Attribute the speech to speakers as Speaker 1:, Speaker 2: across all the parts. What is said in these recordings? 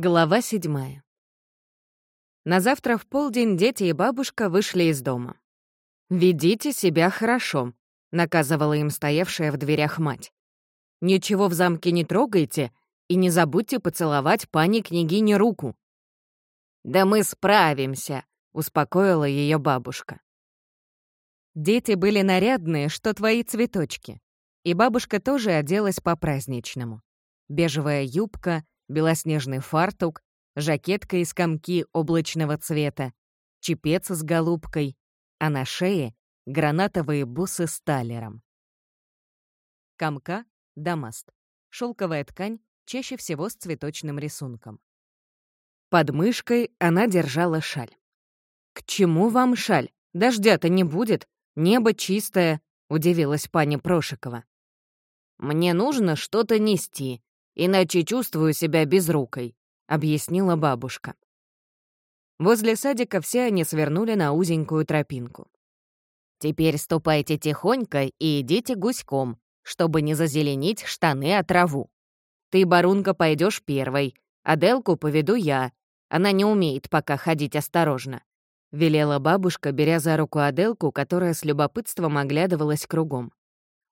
Speaker 1: Глава седьмая. На завтра в полдень дети и бабушка вышли из дома. «Ведите себя хорошо», — наказывала им стоявшая в дверях мать. «Ничего в замке не трогайте и не забудьте поцеловать пани княгине руку». «Да мы справимся», — успокоила ее бабушка. Дети были нарядные, что твои цветочки. И бабушка тоже оделась по-праздничному. Бежевая юбка, белоснежный фартук, жакетка из комки облачного цвета, чепец с голубкой, а на шее — гранатовые бусы с талером. Комка — дамаст. Шелковая ткань, чаще всего с цветочным рисунком. Под мышкой она держала шаль. «К чему вам шаль? Дождя-то не будет, небо чистое», — удивилась пани Прошикова. «Мне нужно что-то нести, иначе чувствую себя безрукой», — объяснила бабушка. Возле садика все они свернули на узенькую тропинку. «Теперь ступайте тихонько и идите гуськом, чтобы не зазеленить штаны от траву. Ты, Барунка, пойдешь первой, а Делку поведу я. Она не умеет пока ходить осторожно», — велела бабушка, беря за руку Аделку, которая с любопытством оглядывалась кругом.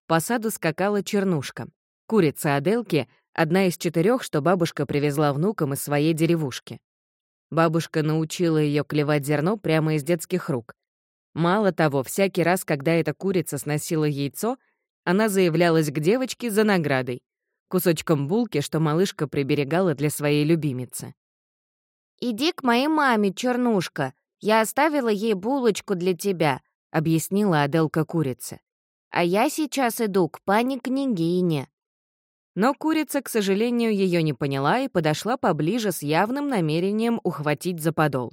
Speaker 1: По саду скакала чернушка. Курица Аделки Одна из четырех, что бабушка привезла внукам из своей деревушки. Бабушка научила ее клевать зерно прямо из детских рук. Мало того, всякий раз, когда эта курица сносила яйцо, она заявлялась к девочке за наградой — кусочком булки, что малышка приберегала для своей любимицы.
Speaker 2: «Иди к моей маме, чернушка. Я оставила ей булочку для тебя», — объяснила Аделка курице. «А я сейчас иду к пане княгине».
Speaker 1: Но курица, к сожалению, ее не поняла и подошла поближе с явным намерением ухватить за подол.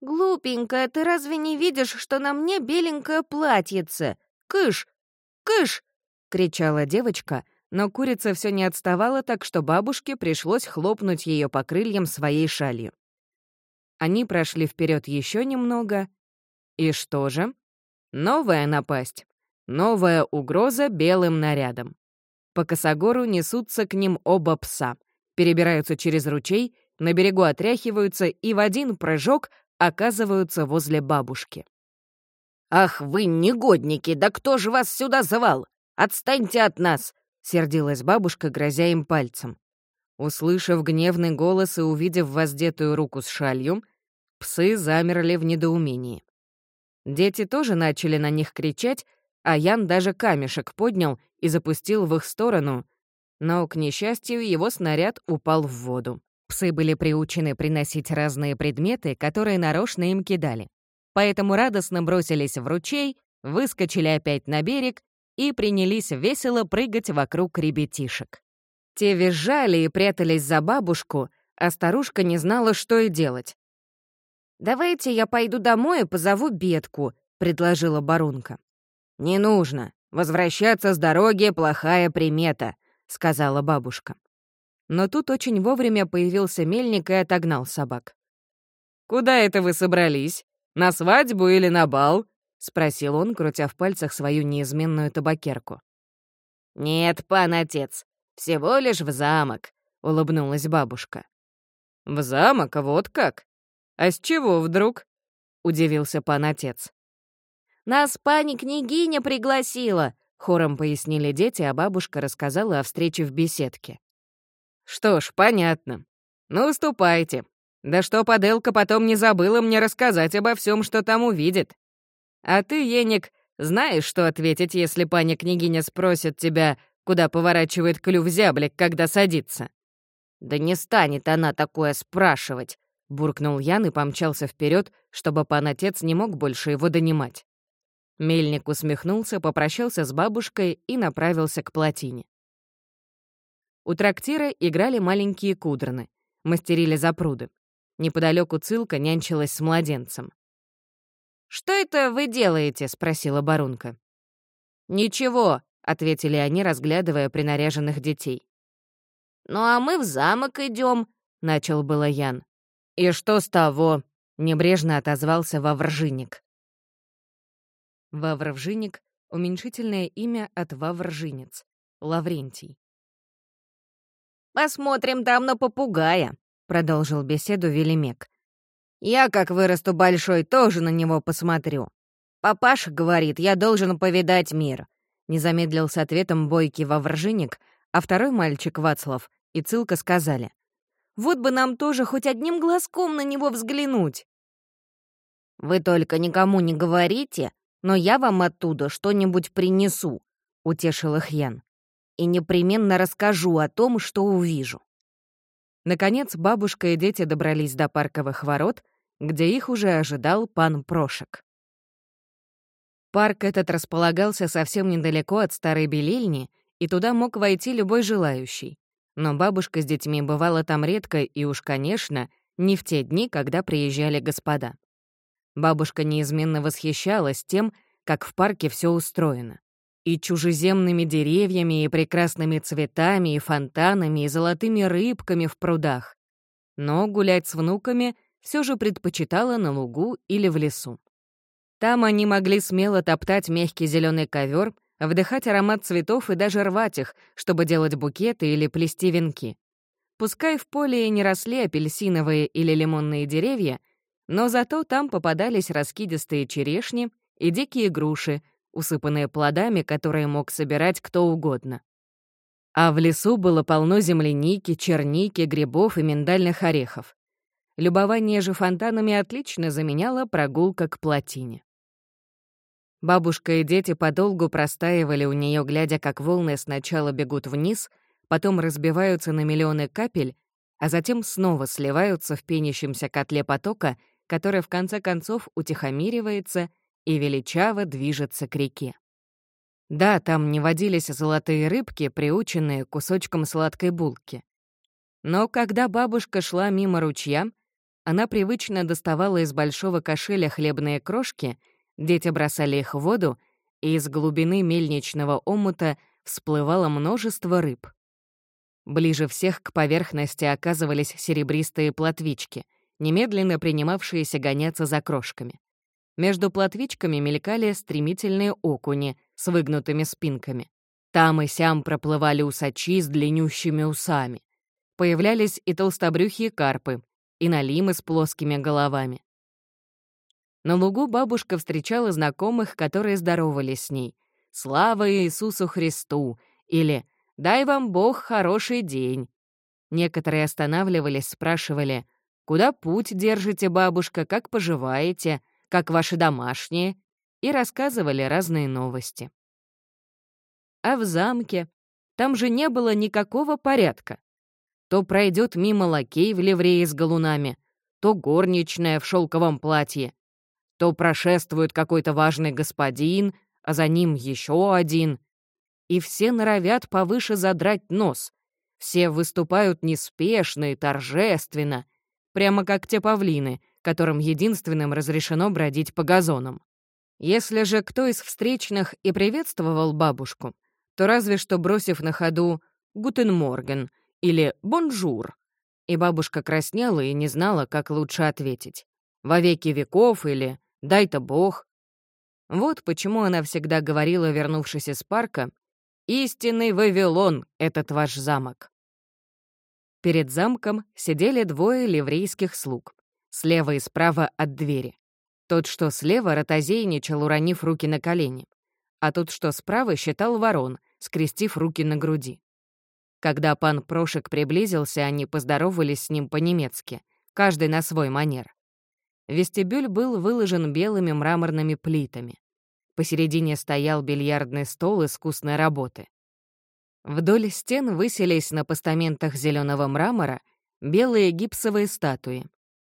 Speaker 2: «Глупенькая, ты разве не видишь, что на мне беленькое платьице? Кыш! Кыш!» — кричала девочка, но курица все не отставала, так что бабушке пришлось хлопнуть ее по крыльям своей шалью. Они прошли вперед еще немного. И что же? Новая напасть. Новая угроза белым нарядом. По косогору несутся к ним оба пса, перебираются через ручей, на берегу отряхиваются и в один прыжок оказываются возле бабушки.
Speaker 3: «Ах вы, негодники! Да кто же вас сюда звал? Отстаньте от нас!» — сердилась бабушка, грозя им пальцем.
Speaker 1: Услышав гневный голос и увидев воздетую руку с шалью, псы замерли в недоумении. Дети тоже начали на них кричать, а Ян даже камешек поднял и запустил в их сторону, но, к несчастью, его снаряд упал в воду. Псы были приучены приносить разные предметы, которые нарочно им кидали. Поэтому радостно бросились в ручей, выскочили опять на берег и принялись весело прыгать вокруг ребятишек. Те визжали и прятались за бабушку, а старушка не знала, что и делать.
Speaker 2: «Давайте я пойду домой и позову Бетку», — предложила Барунка.
Speaker 3: «Не нужно. Возвращаться с дороги — плохая примета», — сказала бабушка.
Speaker 1: Но тут очень вовремя появился мельник и отогнал собак. «Куда это вы собрались? На свадьбу или на бал?» — спросил он, крутя в пальцах свою неизменную табакерку.
Speaker 3: «Нет, пан отец, всего лишь в замок», — улыбнулась бабушка.
Speaker 1: «В замок? Вот как? А с чего вдруг?» — удивился пан отец.
Speaker 2: Нас пани княгиня пригласила», — хором пояснили дети, а бабушка рассказала о встрече в беседке.
Speaker 1: «Что ж, понятно. Ну, ступайте. Да что поделка потом не забыла мне рассказать обо всем, что там увидит. А ты, Еник, знаешь, что ответить, если пани княгиня спросит тебя, куда поворачивает клюв зяблик, когда садится?»
Speaker 3: «Да не станет она такое спрашивать», — буркнул Ян и помчался вперед, чтобы пан-отец не мог больше его донимать.
Speaker 1: Мельник усмехнулся, попрощался с бабушкой и направился к плотине. У трактира играли маленькие кудраны, мастерили запруды. Неподалеку Цилка нянчилась с младенцем.
Speaker 2: «Что это вы делаете?» — спросила Барунка.
Speaker 1: «Ничего», — ответили они, разглядывая принаряженных детей.
Speaker 2: «Ну а мы в замок идем, начал было Ян.
Speaker 1: «И что с того?» — небрежно отозвался Вавржиник. Вавровжиник — уменьшительное имя от Вавржинец, Лаврентий.
Speaker 2: «Посмотрим там на попугая.
Speaker 1: — продолжил беседу Велимек.
Speaker 3: «Я, как вырасту большой, тоже на него посмотрю. Папаша говорит, я должен повидать мир».
Speaker 1: Не замедлил с ответом бойкий вовржинник, а второй мальчик, Вацлав, и Цилка сказали. «Вот бы нам тоже хоть одним глазком на него взглянуть!»
Speaker 3: «Вы только никому не говорите, но я вам оттуда что-нибудь принесу», — утешил их Ян. «И непременно расскажу о том, что увижу».
Speaker 1: Наконец бабушка и дети добрались до парковых ворот, где их уже ожидал пан Прошек. Парк этот располагался совсем недалеко от старой белильни, и туда мог войти любой желающий. Но бабушка с детьми бывала там редко и уж, конечно, не в те дни, когда приезжали господа. Бабушка неизменно восхищалась тем, как в парке все устроено. И чужеземными деревьями, и прекрасными цветами, и фонтанами, и золотыми рыбками в прудах. Но гулять с внуками все же предпочитала на лугу или в лесу. Там они могли смело топтать мягкий зеленый ковер, вдыхать аромат цветов и даже рвать их, чтобы делать букеты или плести венки. Пускай в поле и не росли апельсиновые или лимонные деревья, но зато там попадались раскидистые черешни и дикие груши, усыпанные плодами, которые мог собирать кто угодно. А в лесу было полно земляники, черники, грибов и миндальных орехов. Любование же фонтанами отлично заменяло прогулка к плотине. Бабушка и дети подолгу простаивали у нее, глядя, как волны сначала бегут вниз, потом разбиваются на миллионы капель, а затем снова сливаются в пенящемся котле потока, который в конце концов утихомиривается и величаво движется к реке. Да, там не водились золотые рыбки, приученные кусочком сладкой булки. Но когда бабушка шла мимо ручья, она привычно доставала из большого кошеля хлебные крошки, дети бросали их в воду, и из глубины мельничного омута всплывало множество рыб. Ближе всех к поверхности оказывались серебристые плотвички, немедленно принимавшиеся гоняться за крошками. Между плотвичками мелькали стремительные окуни с выгнутыми спинками. Там и сям проплывали усачи с длиннющими усами. Появлялись и толстобрюхие карпы, и налимы с плоскими головами. На лугу бабушка встречала знакомых, которые здоровались с ней. «Слава Иисусу Христу!» или «Дай вам Бог хороший день!» Некоторые останавливались, спрашивали «Куда путь держите, бабушка? Как поживаете? Как ваши домашние?» и рассказывали разные новости. А в замке там же не было никакого порядка. То пройдет мимо лакей в ливрее с галунами, то горничная в шелковом платье, то прошествует какой-то важный господин, а за ним еще один. И все норовят повыше задрать нос. Все выступают неспешно и торжественно, прямо как те павлины, которым единственным разрешено бродить по газонам. Если же кто из встречных и приветствовал бабушку, то разве что бросив на ходу «Guten Morgen» или «Bonjour», и бабушка краснела и не знала, как лучше ответить. «Во веки веков» или «Дай-то Бог». Вот почему она всегда говорила, вернувшись из парка, «Истинный Вавилон — этот ваш замок». Перед замком сидели двое ливрейских слуг, слева и справа от двери. Тот, что слева, ротозейничал, уронив руки на колени, а тот, что справа, считал ворон, скрестив руки на груди. Когда пан Прошек приблизился, они поздоровались с ним по-немецки, каждый на свой манер. Вестибюль был выложен белыми мраморными плитами. Посередине стоял бильярдный стол искусной работы. Вдоль стен высились на постаментах зеленого мрамора белые гипсовые статуи,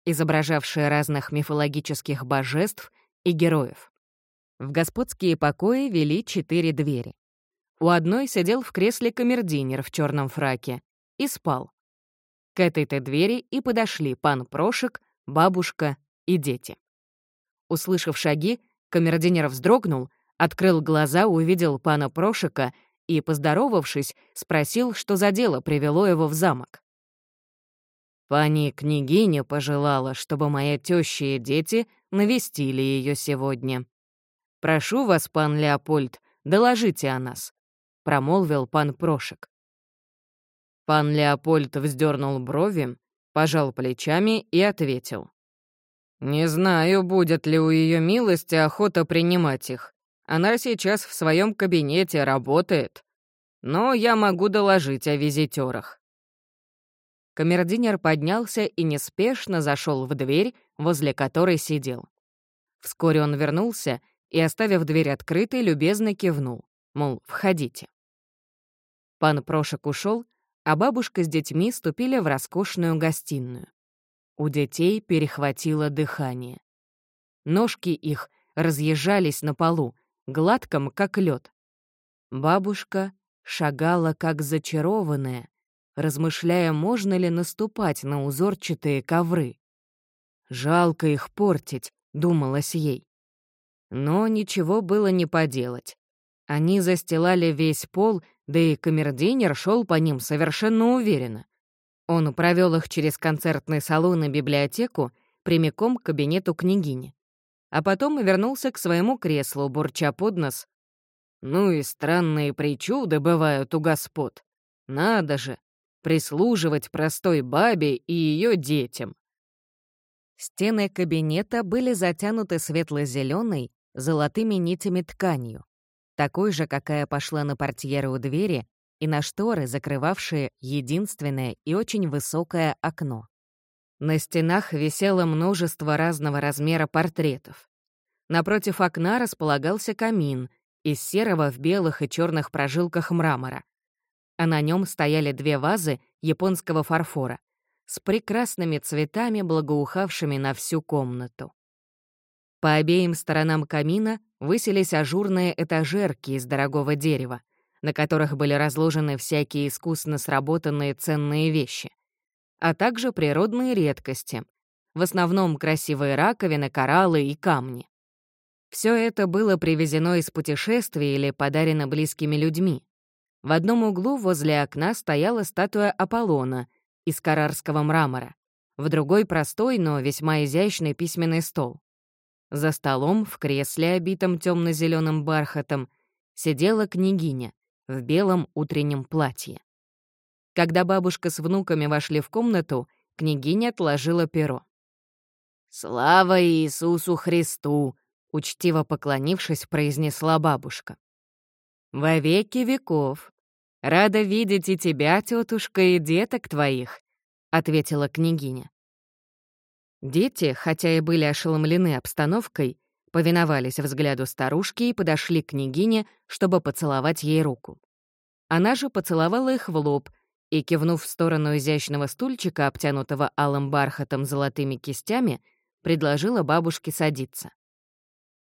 Speaker 1: изображавшие разных мифологических божеств и героев. В господские покои вели четыре двери. У одной сидел в кресле камердинер в черном фраке и спал. К этой-то двери и подошли пан Прошек, бабушка и дети. Услышав шаги, камердинер вздрогнул, открыл глаза, увидел пана Прошека и, поздоровавшись, спросил, что за дело привело его в замок. «Пани княгиня пожелала, чтобы моя теща и дети навестили ее сегодня. Прошу вас, пан Леопольд, доложите о нас промолвил пан Прошек. Пан Леопольд вздернул брови, пожал плечами и ответил. «Не знаю, будет ли у ее милости охота принимать их. Она сейчас в своем кабинете работает. Но я могу доложить о визитерах. Камердинер поднялся и неспешно зашел в дверь, возле которой сидел. Вскоре он вернулся и, оставив дверь открытой, любезно кивнул, мол, входите. Пан Прошек ушел, а бабушка с детьми ступили в роскошную гостиную. У детей перехватило дыхание. Ножки их разъезжались на полу, гладком, как лед. Бабушка шагала, как зачарованная, размышляя, можно ли наступать на узорчатые ковры. «Жалко их портить», — думалось ей. Но ничего было не поделать. Они застилали весь пол, да и камердинер шел по ним совершенно уверенно. Он провел их через концертный салон и библиотеку прямиком к кабинету княгини. А потом вернулся к своему креслу, бурча под нос. «Ну и странные причуды бывают у господ. Надо же, прислуживать простой бабе и ее детям». Стены кабинета были затянуты светло-зеленой, золотыми нитями тканью, такой же, какая пошла на портьеры у двери и на шторы, закрывавшие единственное и очень высокое окно. На стенах висело множество разного размера портретов. Напротив окна располагался камин из серого в белых и черных прожилках мрамора, а на нем стояли две вазы японского фарфора с прекрасными цветами, благоухавшими на всю комнату. По обеим сторонам камина высились ажурные этажерки из дорогого дерева, на которых были разложены всякие искусно сработанные ценные вещи, а также природные редкости, в основном красивые раковины, кораллы и камни. Все это было привезено из путешествий или подарено близкими людьми. В одном углу возле окна стояла статуя Аполлона из карарского мрамора, в другой — простой, но весьма изящный письменный стол. За столом, в кресле, обитом темно зеленым бархатом, сидела княгиня в белом утреннем платье. Когда бабушка с внуками вошли в комнату, княгиня отложила перо. «Слава Иисусу Христу!» — учтиво поклонившись, произнесла бабушка. «Во веки веков. Рада видеть и тебя, тетушка, и деток твоих», — ответила княгиня. Дети, хотя и были ошеломлены обстановкой, повиновались взгляду старушки и подошли к княгине, чтобы поцеловать ей руку. Она же поцеловала их в лоб и, кивнув в сторону изящного стульчика, обтянутого алым бархатом золотыми кистями, предложила бабушке садиться.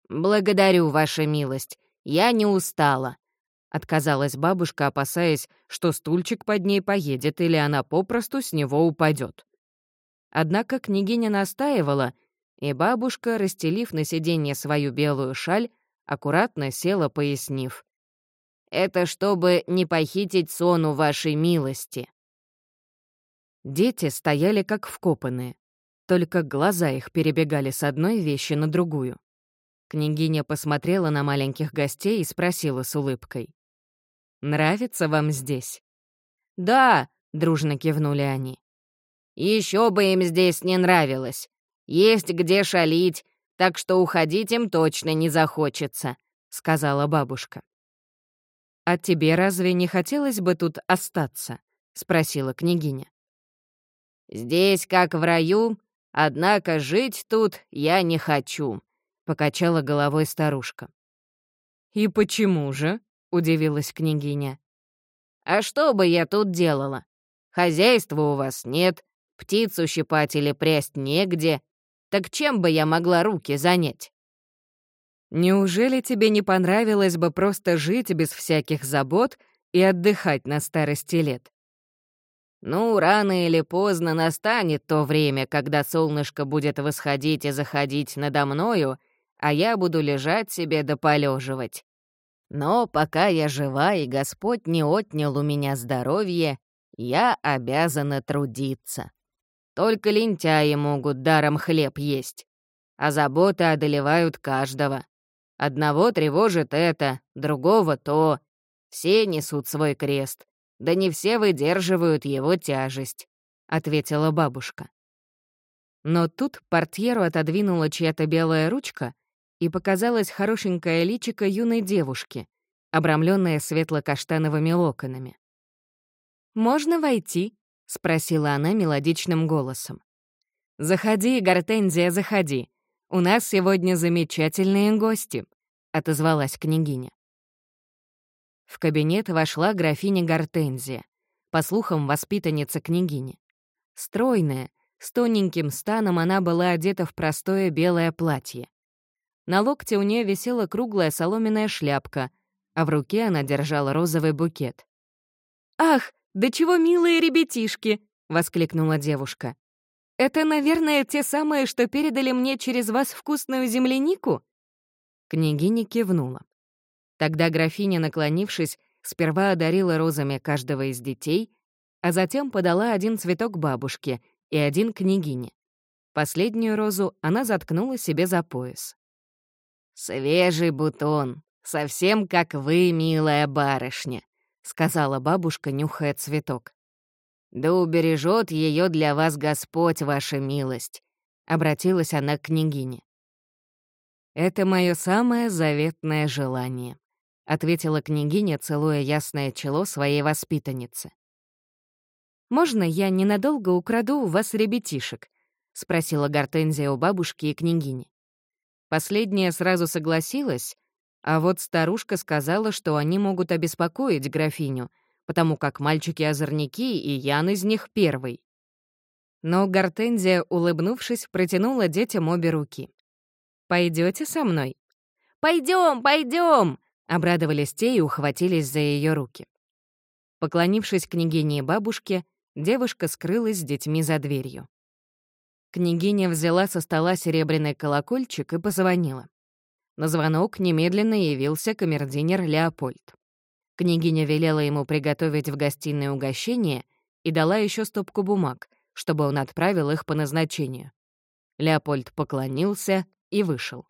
Speaker 1: «Благодарю, ваша милость, я не устала», — отказалась бабушка, опасаясь, что стульчик под ней поедет или она попросту с него упадет. Однако княгиня настаивала, и бабушка, расстелив на сиденье свою белую шаль, аккуратно села, пояснив. «Это чтобы не похитить сон у вашей милости». Дети стояли как вкопанные, только глаза их перебегали с одной вещи на другую. Княгиня посмотрела на маленьких гостей и спросила с улыбкой. «Нравится вам здесь?» «Да», — дружно кивнули они. Еще бы им здесь не нравилось. Есть где шалить, так что уходить им точно не захочется», — сказала бабушка. «А тебе разве не хотелось бы тут остаться?» — спросила княгиня. «Здесь как в раю, однако жить тут я не хочу», — покачала головой старушка. «И почему же?» — удивилась княгиня. «А что бы я тут делала? Хозяйства у вас нет, Птицу щипать или прясть негде. Так чем бы я могла руки занять? Неужели тебе не понравилось бы просто жить без всяких забот и отдыхать на старости лет? Ну, рано или поздно настанет то время, когда солнышко будет восходить и заходить надо мною, а я буду лежать себе да полеживать. Но пока я жива и Господь не отнял у меня здоровье, я обязана трудиться. Только лентяи могут даром хлеб есть. А заботы одолевают каждого. Одного тревожит это, другого то. Все несут свой крест. Да не все выдерживают его тяжесть. ответила бабушка. Но тут портьеру отодвинула чья-то белая ручка, и показалась хорошенькая личико юной девушки, обрамленная светло-каштановыми локонами. «Можно войти?» — спросила она мелодичным голосом. «Заходи, Гортензия, заходи. У нас сегодня замечательные гости», — отозвалась княгиня. В кабинет вошла графиня Гортензия, по слухам, воспитанница княгини. Стройная, с тоненьким станом она была одета в простое белое платье. На локте у нее висела круглая соломенная шляпка, а в руке она держала розовый букет. «Ах, да чего милые ребятишки!» — воскликнула девушка. «Это, наверное, те самые, что передали мне через вас вкусную землянику?» Княгиня кивнула. Тогда графиня, наклонившись, сперва одарила розами каждого из детей, а затем подала один цветок бабушке и один княгине. Последнюю розу она заткнула себе за пояс. «Свежий бутон, совсем как вы, милая барышня», — сказала бабушка, нюхая цветок. «Да убережет ее для вас Господь, ваша милость», — обратилась она к княгине. «Это мое самое заветное желание», — ответила княгиня, целуя ясное чело своей воспитанницы. «Можно я ненадолго украду у вас ребятишек?» — спросила Гортензия у бабушки и княгини. Последняя сразу согласилась, а вот старушка сказала, что они могут обеспокоить графиню, потому как мальчики-озорники, и Ян из них первый. Но Гортензия, улыбнувшись, протянула детям обе руки. Пойдете со мной?» Пойдем, пойдем! обрадовались те и ухватились за ее руки. Поклонившись княгине и бабушке, девушка скрылась с детьми за дверью. Княгиня взяла со стола серебряный колокольчик и позвонила. На звонок немедленно явился камердинер Леопольд. Княгиня велела ему приготовить в гостиной угощение и дала еще стопку бумаг, чтобы он отправил их по назначению. Леопольд поклонился и вышел.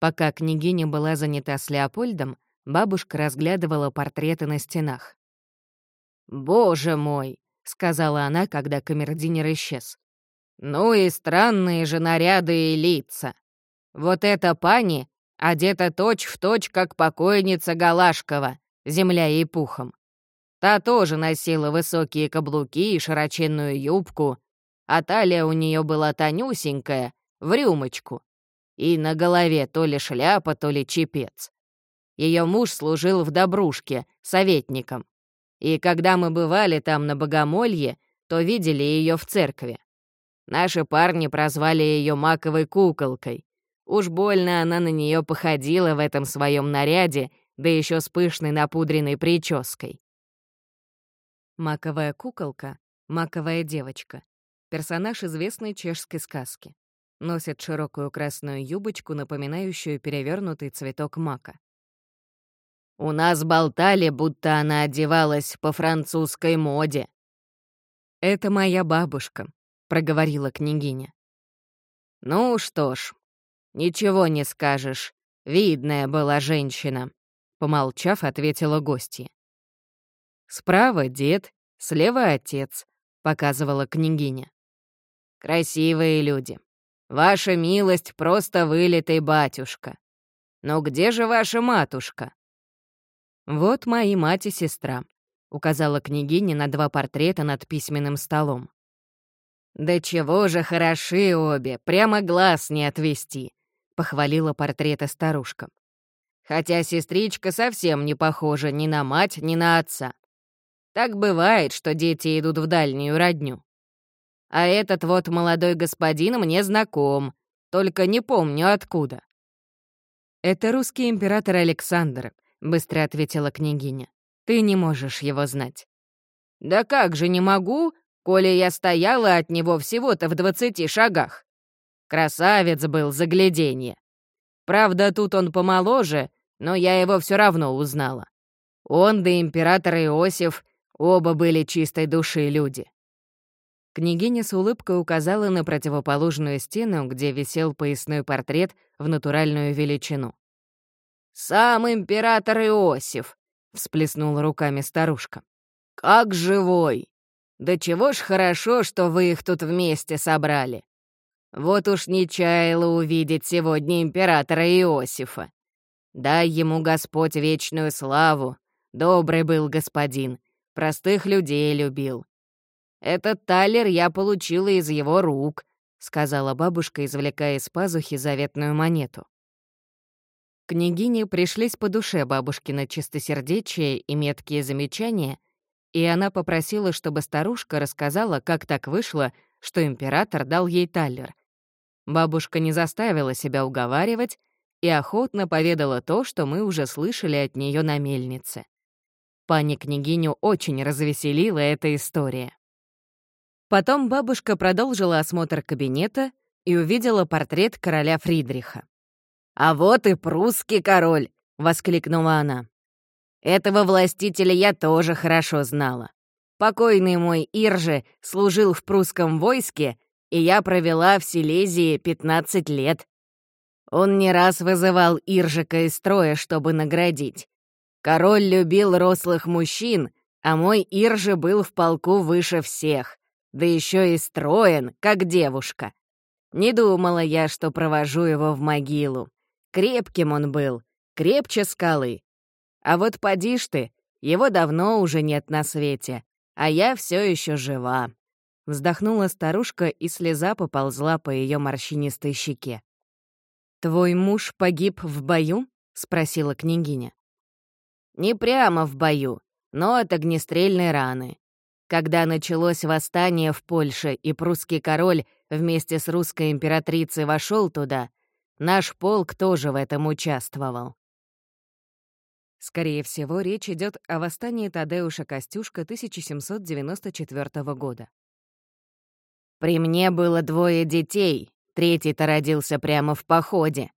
Speaker 1: Пока княгиня была занята с Леопольдом, бабушка разглядывала портреты на стенах. «Боже мой!» — сказала она, когда камердинер исчез. Ну и странные же наряды и лица. Вот эта пани одета точь-в-точь, точь, как покойница Галашкова, земля ей пухом. Та тоже носила высокие каблуки и широченную юбку, а талия у нее была тонюсенькая, в рюмочку. И на голове то ли шляпа, то ли чепец. Ее муж служил в Добрушке, советником. И когда мы бывали там на Богомолье, то видели ее в церкви. Наши парни прозвали ее маковой куколкой. Уж больно она на нее походила в этом своем наряде, да еще с пышной напудренной прической. Маковая куколка — маковая девочка. Персонаж известной чешской сказки. Носит широкую красную юбочку, напоминающую перевернутый цветок мака. «У нас болтали, будто она одевалась по французской моде». «Это моя бабушка», — проговорила княгиня. «Ну что ж, ничего не скажешь. Видная была женщина», — помолчав, ответила гостья. «Справа дед, слева отец», — показывала княгиня. «Красивые люди. Ваша милость просто вылитый батюшка. Но где же ваша матушка?» «Вот мои мать и сестра», — указала княгиня на два портрета над письменным столом. «Да чего же хороши обе, прямо глаз не отвести», — похвалила портрета старушка. «Хотя сестричка совсем не похожа ни на мать, ни на отца. Так бывает, что дети идут в дальнюю родню. А этот вот молодой господин мне знаком, только не помню откуда». «Это русский император Александр», — быстро ответила княгиня. «Ты не можешь его знать». «Да как же не могу, коли я стояла от него всего-то в двадцати шагах. Красавец был загляденье. Правда, тут он помоложе, но я его все равно узнала. Он да император Иосиф оба были чистой души люди. Княгиня с улыбкой указала на противоположную стену, где висел поясной портрет в натуральную величину. «Сам император Иосиф!» — всплеснула руками старушка. «Как живой!
Speaker 3: Да чего ж хорошо, что вы их тут вместе собрали. Вот уж не чаяла увидеть сегодня императора Иосифа. Дай ему Господь вечную славу. Добрый был господин, простых людей любил. Этот талер я получила из его рук, сказала бабушка, извлекая из пазухи заветную монету. Княгине пришлись по душе бабушкина чистосердечие и меткие замечания, и она попросила, чтобы старушка рассказала, как так вышло, что император дал ей талер. Бабушка не заставила себя уговаривать и охотно поведала то, что мы уже слышали от нее на мельнице. Пани княгиню очень развеселила эта история. Потом бабушка продолжила осмотр кабинета и увидела портрет короля Фридриха. «А вот и прусский король!» — воскликнула она. «Этого властителя я тоже хорошо знала. Покойный мой Ирже служил в прусском войске, и я провела в Силезии 15 лет. Он не раз вызывал Иржика из строя, чтобы наградить. Король любил рослых мужчин, а мой Ирже был в полку выше всех, да еще и строен, как девушка. Не думала я, что провожу его в могилу. Крепким он был, крепче скалы. А вот поди ж ты, его давно уже нет на свете, а я все еще жива. Вздохнула старушка, и слеза поползла по ее морщинистой щеке. «Твой муж погиб в бою?» — спросила княгиня. «Не прямо в бою, но от огнестрельной раны. Когда началось восстание в Польше, и прусский король вместе с русской императрицей вошел туда, Наш полк тоже в этом участвовал. Скорее всего, речь идет о восстании Тадеуша Костюшка 1794 года. «При мне было двое детей, третий-то родился прямо в походе.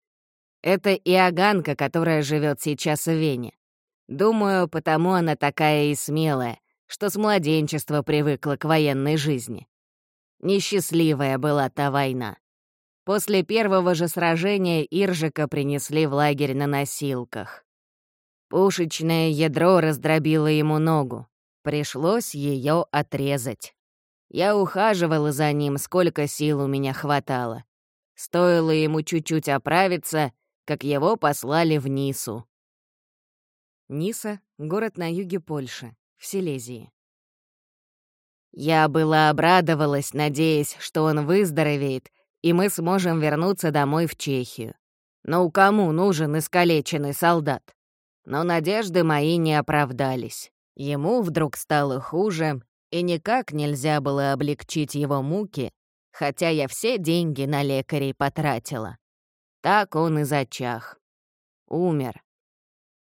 Speaker 3: Это Иоганка, которая живет сейчас в Вене. Думаю, потому она такая и смелая, что с младенчества привыкла к военной жизни. Несчастливая была та война. После первого же сражения Иржика принесли в лагерь на носилках. Пушечное ядро раздробило ему ногу. Пришлось ее отрезать. Я ухаживала за ним, сколько сил у меня хватало. Стоило ему чуть-чуть оправиться, как его послали в Нису. Ниса — город на юге Польши, в Силезии. Я была обрадовалась, надеясь, что он выздоровеет и мы сможем вернуться домой в Чехию. Но кому нужен искалеченный солдат? Но надежды мои не оправдались. Ему вдруг стало хуже, и никак нельзя было облегчить его муки, хотя я все деньги на лекарей потратила. Так он и зачах. Умер.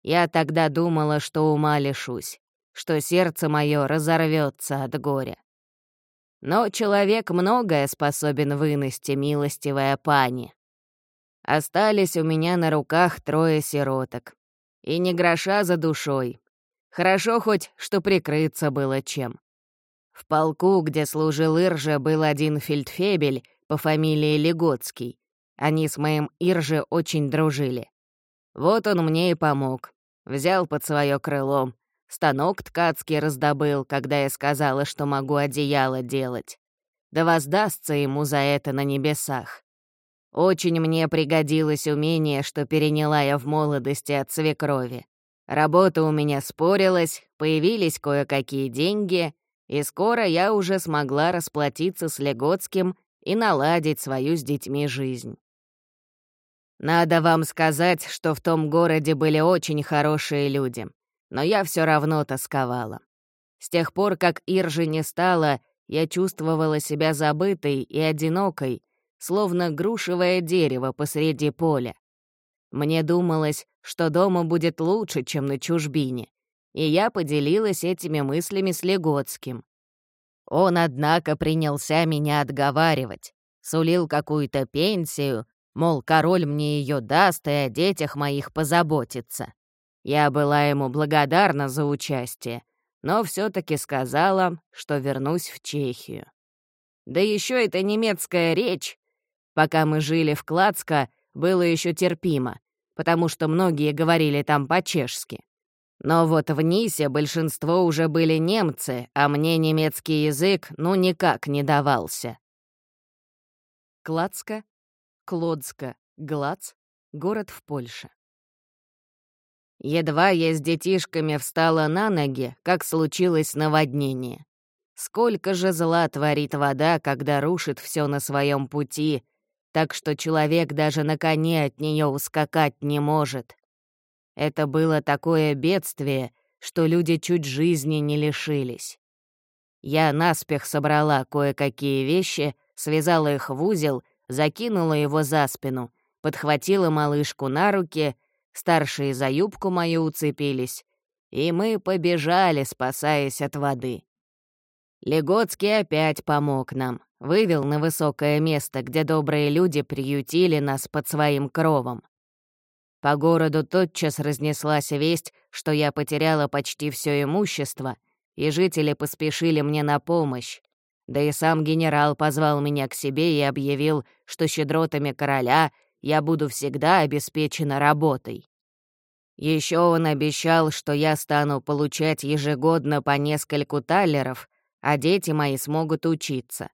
Speaker 3: Я тогда думала, что ума лишусь, что сердце мое разорвется от горя. Но человек многое способен вынести, милостивая пани. Остались у меня на руках трое сироток. И не гроша за душой. Хорошо хоть, что прикрыться было чем. В полку, где служил Ирже, был один фельдфебель по фамилии Легоцкий. Они с моим Ирже очень дружили. Вот он мне и помог. Взял под свое крыло, Станок ткацкий раздобыл, когда я сказала, что могу одеяло делать. Да воздастся ему за это на небесах. Очень мне пригодилось умение, что переняла я в молодости от свекрови. Работа у меня спорилась, появились кое-какие деньги, и скоро я уже смогла расплатиться с Легоцким и наладить свою с детьми жизнь. Надо вам сказать, что в том городе были очень хорошие люди но я все равно тосковала. С тех пор, как Иржи не стало, я чувствовала себя забытой и одинокой, словно грушевое дерево посреди поля. Мне думалось, что дома будет лучше, чем на чужбине, и я поделилась этими мыслями с Легоцким. Он, однако, принялся меня отговаривать, сулил какую-то пенсию, мол, король мне ее даст и о детях моих позаботится. Я была ему благодарна за участие, но все таки сказала, что вернусь в Чехию. Да еще эта немецкая речь. Пока мы жили в Клацко, было еще терпимо, потому что многие говорили там по-чешски. Но вот в Нисе большинство уже были немцы, а мне немецкий язык ну никак не давался.
Speaker 1: Клацка, Клодска, Глац — город в Польше.
Speaker 3: Едва я с детишками встала на ноги, как случилось наводнение. Сколько же зла творит вода, когда рушит все на своем пути, так что человек даже на коне от нее ускакать не может. Это было такое бедствие, что люди чуть жизни не лишились. Я наспех собрала кое-какие вещи, связала их в узел, закинула его за спину, подхватила малышку на руки, старшие за юбку мою уцепились, и мы побежали, спасаясь от воды. Легоцкий опять помог нам, вывел на высокое место, где добрые люди приютили нас под своим кровом. По городу тотчас разнеслась весть, что я потеряла почти все имущество, и жители поспешили мне на помощь. Да и сам генерал позвал меня к себе и объявил, что щедротами короля я буду всегда обеспечена работой. Еще он обещал, что я стану получать ежегодно по нескольку талеров а дети мои смогут учиться.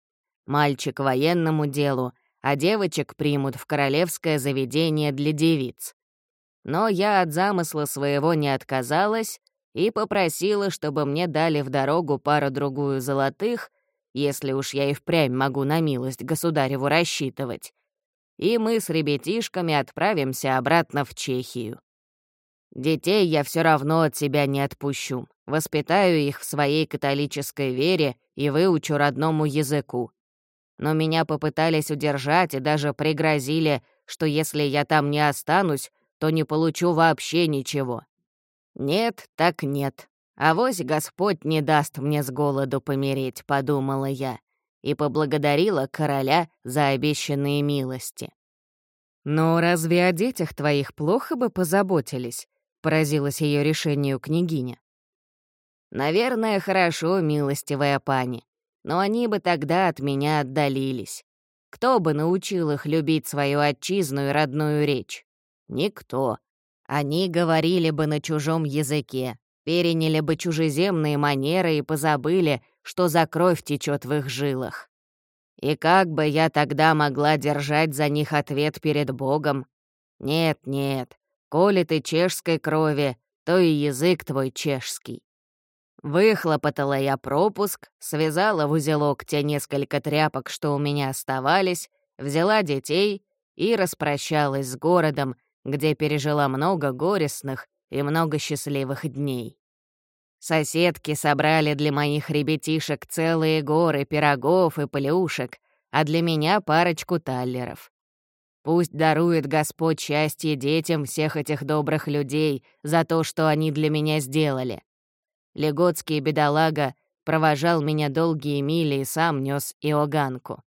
Speaker 3: Мальчик — военному делу, а девочек примут в королевское заведение для девиц. Но я от замысла своего не отказалась и попросила, чтобы мне дали в дорогу пару-другую золотых, если уж я и впрямь могу на милость государеву рассчитывать. И мы с ребятишками отправимся обратно в Чехию. Детей я все равно от себя не отпущу. Воспитаю их в своей католической вере и выучу родному языку. Но меня попытались удержать и даже пригрозили, что если я там не останусь, то не получу вообще ничего. Нет, так нет. Авось Господь не даст мне с голоду помереть, подумала я, и поблагодарила короля за обещанные милости.
Speaker 1: «Но разве о детях твоих плохо бы позаботились?» Поразилась ее решению княгиня.
Speaker 3: «Наверное, хорошо, милостивая пани, но они бы тогда от меня отдалились. Кто бы научил их любить свою отчизну и родную речь? Никто. Они говорили бы на чужом языке, переняли бы чужеземные манеры и позабыли, что за кровь течет в их жилах. И как бы я тогда могла держать за них ответ перед Богом? Нет, нет, Коли ты чешской крови, то и язык твой чешский. Выхлопотала я пропуск, связала в узелок те несколько тряпок, что у меня оставались, взяла детей и распрощалась с городом, где пережила много горестных и много счастливых дней. Соседки собрали для моих ребятишек целые горы пирогов и плюшек, а для меня парочку таллеров. Пусть дарует Господь счастье детям всех этих добрых людей за то, что они для меня сделали. Леготский бедолага провожал меня долгие мили и сам нес Иоганку.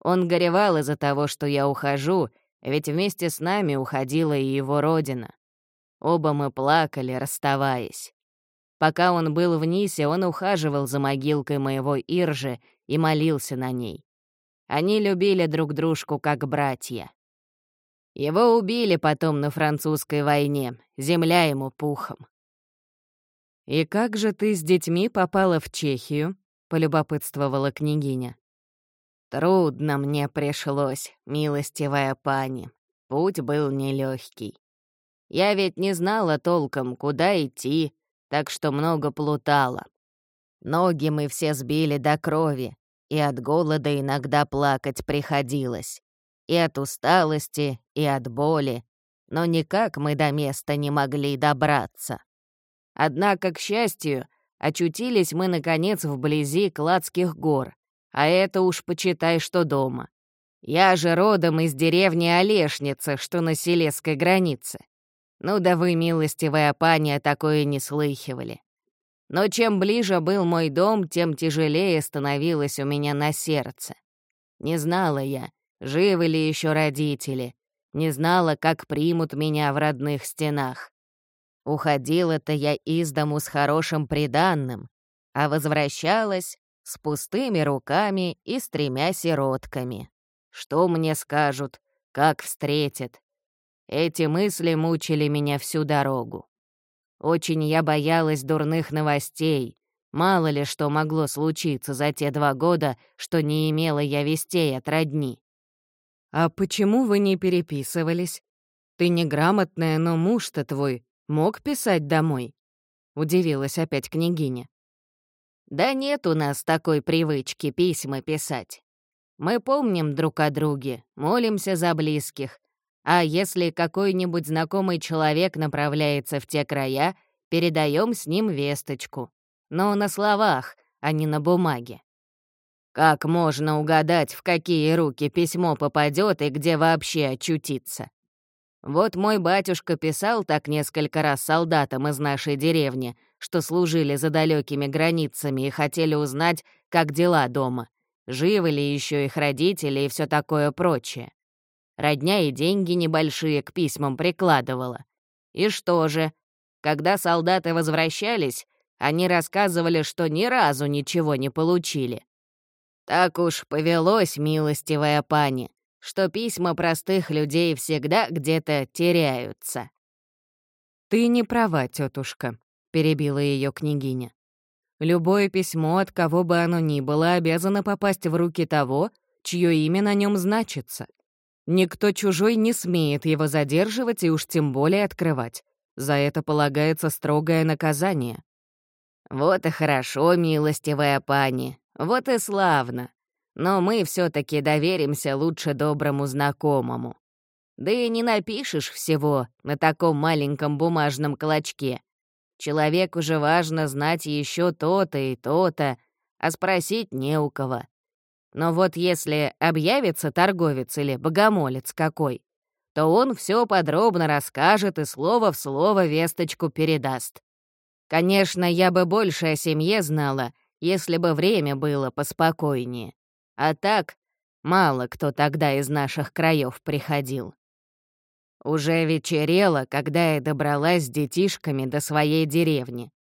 Speaker 3: Он горевал из-за того, что я ухожу, ведь вместе с нами уходила и его родина. Оба мы плакали, расставаясь. Пока он был в Нисе, он ухаживал за могилкой моего Иржи и молился на ней. Они любили друг дружку как братья. Его убили потом на французской войне, земля ему пухом.
Speaker 1: «И как же ты с детьми попала в Чехию?» — полюбопытствовала княгиня.
Speaker 3: «Трудно мне пришлось, милостивая пани. Путь был нелегкий. Я ведь не знала толком, куда идти, так что много плутала. Ноги мы все сбили до крови, и от голода иногда плакать приходилось. И от усталости, и от боли, но никак мы до места не могли добраться. Однако, к счастью, очутились мы, наконец, вблизи Кладских гор, а это уж почитай, что дома. Я же родом из деревни Олешница, что на Селесской границе. Ну да вы, милостивая паня, такое не слыхивали. Но чем ближе был мой дом, тем тяжелее становилось у меня на сердце. Не знала я, живы ли еще родители, не знала, как примут меня в родных стенах. Уходила-то я из дому с хорошим приданным, а возвращалась с пустыми руками и с тремя сиротками. Что мне скажут, как встретят? Эти мысли мучили меня всю дорогу. Очень я боялась дурных новостей. Мало ли что могло случиться за те два года, что не имела я вестей от родни.
Speaker 1: «А почему вы не переписывались? Ты неграмотная, но муж-то твой мог писать домой?» — удивилась опять княгиня.
Speaker 3: «Да нет у нас такой привычки письма писать. Мы помним друг о друге, молимся за близких, а если какой-нибудь знакомый человек направляется в те края, передаем с ним весточку. Но на словах, а не на бумаге. Как можно угадать, в какие руки письмо попадет и где вообще очутится? Вот мой батюшка писал так несколько раз солдатам из нашей деревни, что служили за далекими границами и хотели узнать, как дела дома, живы ли еще их родители и все такое прочее. Родня и деньги небольшие к письмам прикладывала. И что же? Когда солдаты возвращались, они рассказывали, что ни разу ничего не получили. Так уж повелось, милостивая пани, что письма простых людей всегда где-то теряются.
Speaker 1: «Ты не права, тетушка, перебила ее княгиня. «Любое письмо, от кого бы оно ни было, обязано попасть в руки того, чье имя на нем значится. Никто чужой не смеет его задерживать и уж тем более открывать. За это полагается строгое наказание.
Speaker 3: Вот и хорошо, милостивая пани, вот и славно. Но мы все таки доверимся лучше доброму знакомому. Да и не напишешь всего на таком маленьком бумажном клочке. Человеку же важно знать еще то-то и то-то, а спросить не у кого. Но вот если объявится торговец или богомолец какой, то он все подробно расскажет и слово в слово весточку передаст. Конечно, я бы больше о семье знала, если бы время было поспокойнее. А так, мало кто тогда из наших краев приходил. Уже вечерело, когда я добралась с детишками до своей деревни.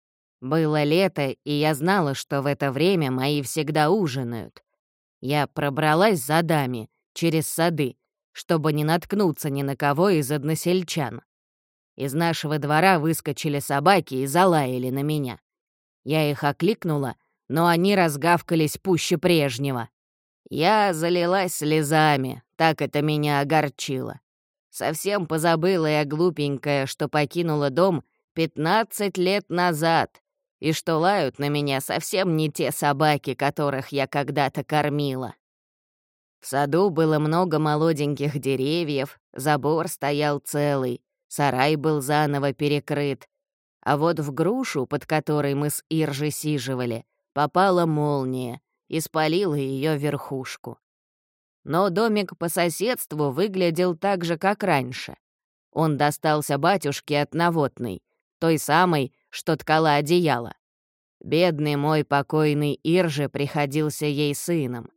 Speaker 3: Было лето, и я знала, что в это время мои всегда ужинают. Я пробралась за дами, через сады, чтобы не наткнуться ни на кого из односельчан. Из нашего двора выскочили собаки и залаяли на меня. Я их окликнула, но они разгавкались пуще прежнего. Я залилась слезами, так это меня огорчило. Совсем позабыла я глупенькая, что покинула дом пятнадцать лет назад и что лают на меня совсем не те собаки, которых я когда-то кормила. В саду было много молоденьких деревьев, забор стоял целый, сарай был заново перекрыт, а вот в грушу, под которой мы с Иржей сиживали, попала молния и спалила ее верхушку. Но домик по соседству выглядел так же, как раньше. Он достался батюшке от Наводной, той самой, что ткала одеяло. Бедный мой покойный Ирже приходился ей сыном.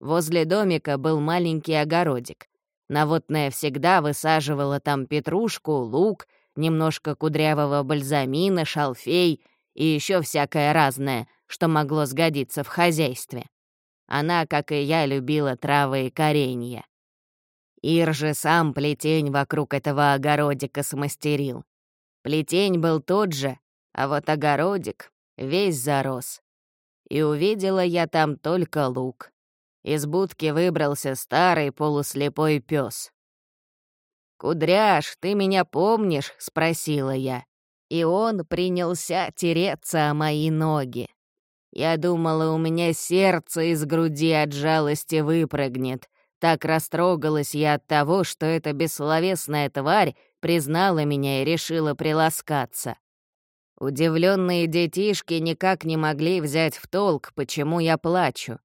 Speaker 3: Возле домика был маленький огородик. Наводная всегда высаживала там петрушку, лук, немножко кудрявого бальзамина, шалфей и еще всякое разное, что могло сгодиться в хозяйстве. Она, как и я, любила травы и коренья. Ир же сам плетень вокруг этого огородика смастерил. Плетень был тот же, а вот огородик весь зарос. И увидела я там только лук. Из будки выбрался старый полуслепой пес. «Кудряш, ты меня помнишь?» — спросила я. И он принялся тереться о мои ноги. Я думала, у меня сердце из груди от жалости выпрыгнет. Так растрогалась я от того, что эта бессловесная тварь признала меня и решила приласкаться. Удивленные детишки никак не могли взять в толк, почему я плачу.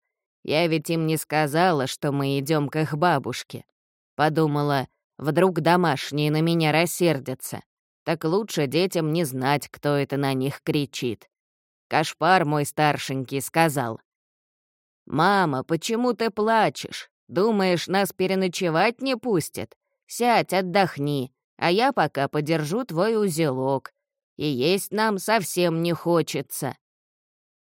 Speaker 3: Я ведь им не сказала, что мы идем к их бабушке. Подумала, вдруг домашние на меня рассердятся. Так лучше детям не знать, кто это на них кричит. Кашпар мой старшенький сказал. «Мама, почему ты плачешь? Думаешь, нас переночевать не пустят? Сядь, отдохни, а я пока подержу твой узелок. И есть нам совсем не хочется».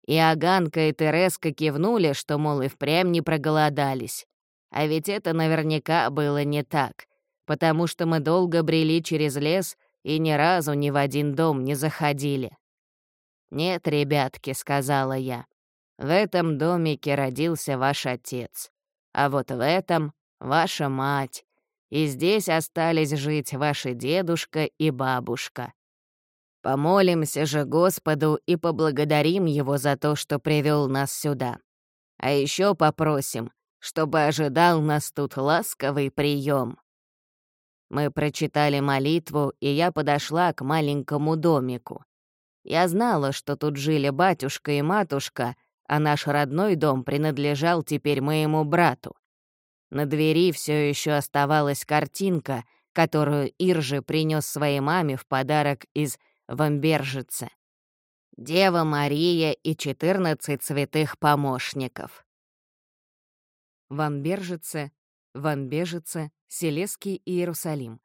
Speaker 3: И Аганка и Тереска кивнули, что, мол, и впрямь не проголодались. А ведь это наверняка было не так, потому что мы долго брели через лес и ни разу ни в один дом не заходили. «Нет, ребятки», — сказала я, — «в этом домике родился ваш отец, а вот в этом — ваша мать, и здесь остались жить ваши дедушка и бабушка. Помолимся же Господу и поблагодарим Его за то, что привел нас сюда. А еще попросим, чтобы ожидал нас тут ласковый прием. Мы прочитали молитву, и я подошла к маленькому домику. Я знала, что тут жили батюшка и матушка, а наш родной дом принадлежал теперь моему брату. На двери все еще оставалась картинка, которую Иржи принес своей маме в подарок из Вамбержица. Дева Мария и 14 святых помощников.
Speaker 1: Вамбержице, Вамбежице, Селеский Иерусалим.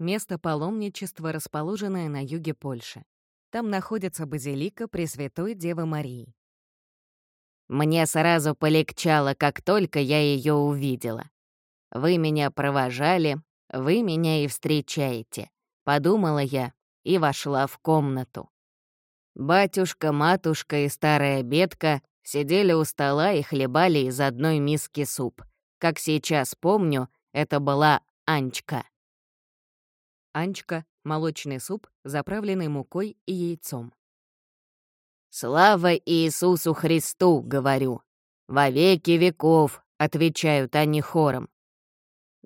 Speaker 1: Место паломничества, расположенное на юге Польши. Там находится базилика Пресвятой Девы Марии.
Speaker 3: Мне сразу полегчало, как только я ее увидела. Вы меня провожали, вы меня и встречаете, подумала я и вошла в комнату. Батюшка, матушка и старая бедка сидели у стола и хлебали из одной миски суп. Как сейчас помню, это была Анчка.
Speaker 1: Анчка — молочный суп, заправленный мукой и яйцом.
Speaker 3: «Слава Иисусу Христу!» — говорю. «Во веки веков!» — отвечают они хором.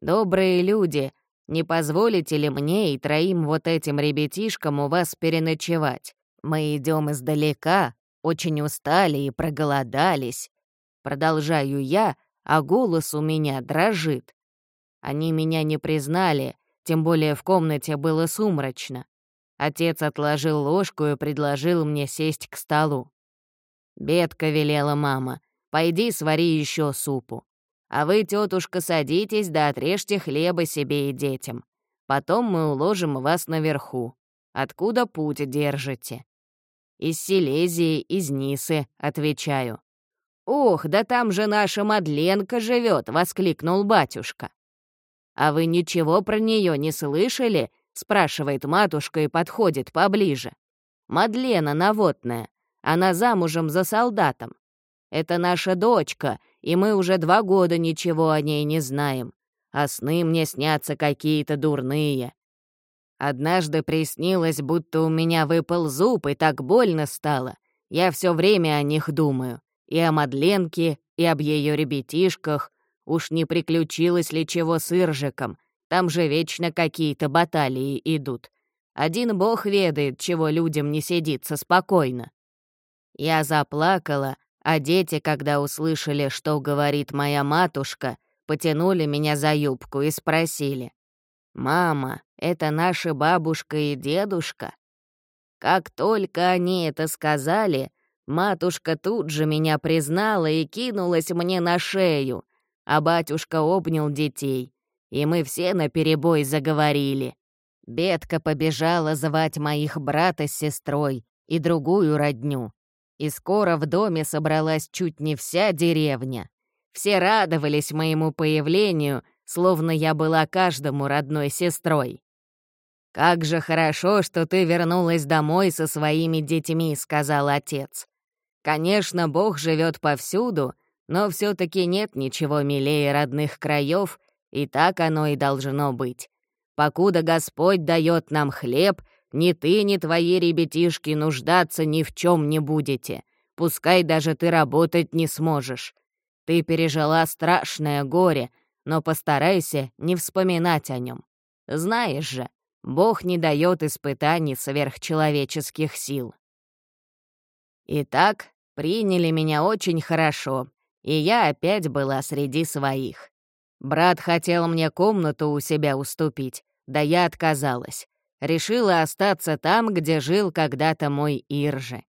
Speaker 3: «Добрые люди, не позволите ли мне и троим вот этим ребятишкам у вас переночевать? Мы идем издалека, очень устали и проголодались. Продолжаю я, а голос у меня дрожит. Они меня не признали, тем более в комнате было сумрачно. Отец отложил ложку и предложил мне сесть к столу. «Бедка», — велела мама, — «пойди свари еще супу. А вы, тетушка, садитесь да отрежьте хлеба себе и детям. Потом мы уложим вас наверху. Откуда путь держите?» «Из Силезии, из Нисы», — отвечаю. «Ох, да там же наша Мадленка живет!» — воскликнул батюшка. «А вы ничего про нее не слышали?» — спрашивает матушка и подходит поближе. «Мадлена Наводная. Она замужем за солдатом. Это наша дочка, и мы уже два года ничего о ней не знаем. А сны мне снятся какие-то дурные. Однажды приснилось, будто у меня выпал зуб, и так больно стало. Я все время о них думаю. И о Мадленке, и об ее ребятишках. Уж не приключилось ли чего с Иржиком, там же вечно какие-то баталии идут. Один бог ведает, чего людям не сидится спокойно. Я заплакала, а дети, когда услышали, что говорит моя матушка, потянули меня за юбку и спросили. «Мама, это наши бабушка и дедушка?» Как только они это сказали, матушка тут же меня признала и кинулась мне на шею, а батюшка обнял детей, и мы все наперебой заговорили. Бедка побежала звать моих брата с сестрой и другую родню. И скоро в доме собралась чуть не вся деревня. Все радовались моему появлению, словно я была каждому родной сестрой. «Как же хорошо, что ты вернулась домой со своими детьми», — сказал отец. «Конечно, Бог живет повсюду, но все таки нет ничего милее родных краев и так оно и должно быть. Покуда Господь дает нам хлеб, ни ты, ни твои ребятишки нуждаться ни в чем не будете. Пускай даже ты работать не сможешь. Ты пережила страшное горе, но постарайся не вспоминать о нем. Знаешь же, Бог не дает испытаний сверхчеловеческих сил. Итак, приняли меня очень хорошо, и я опять была среди своих. Брат хотел мне комнату у себя уступить, да я отказалась. Решила остаться там, где жил когда-то мой Иржи.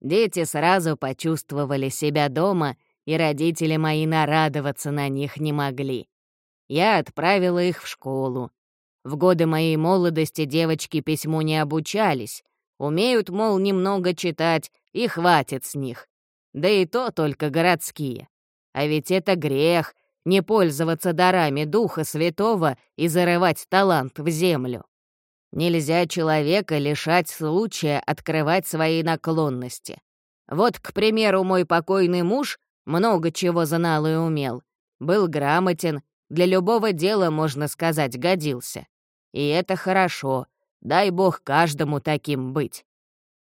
Speaker 3: Дети сразу почувствовали себя дома, и родители мои нарадоваться на них не могли. Я отправила их в школу. В годы моей молодости девочки письму не обучались. Умеют, мол, немного читать, и хватит с них. Да и то только городские. А ведь это грех — не пользоваться дарами Духа Святого и зарывать талант в землю. Нельзя человека лишать случая открывать свои наклонности. Вот, к примеру, мой покойный муж много чего знал и умел. Был грамотен, для любого дела, можно сказать, годился. И это хорошо. Дай бог каждому таким быть.